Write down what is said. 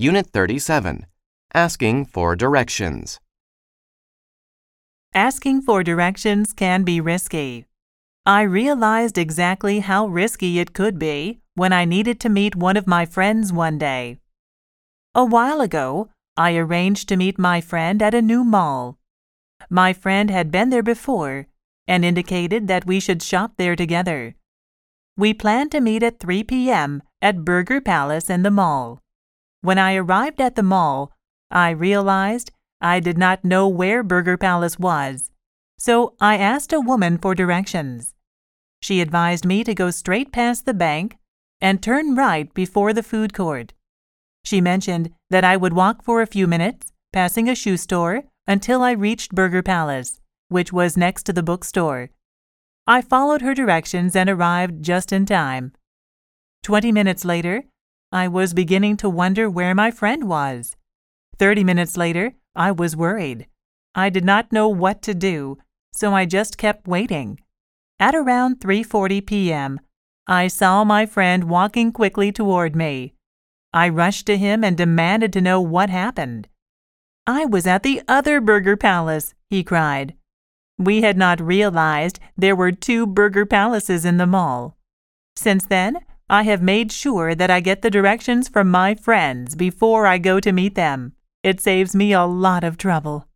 Unit 37. Asking for directions. Asking for directions can be risky. I realized exactly how risky it could be when I needed to meet one of my friends one day. A while ago, I arranged to meet my friend at a new mall. My friend had been there before and indicated that we should shop there together. We planned to meet at 3 p.m. at Burger Palace in the mall. When I arrived at the mall, I realized I did not know where Burger Palace was, so I asked a woman for directions. She advised me to go straight past the bank and turn right before the food court. She mentioned that I would walk for a few minutes, passing a shoe store, until I reached Burger Palace, which was next to the bookstore. I followed her directions and arrived just in time. Twenty minutes later, I was beginning to wonder where my friend was. Thirty minutes later, I was worried. I did not know what to do, so I just kept waiting. At around 3:40 p.m., I saw my friend walking quickly toward me. I rushed to him and demanded to know what happened. I was at the other Burger Palace, he cried. We had not realized there were two Burger Palaces in the mall. Since then, I have made sure that I get the directions from my friends before I go to meet them. It saves me a lot of trouble.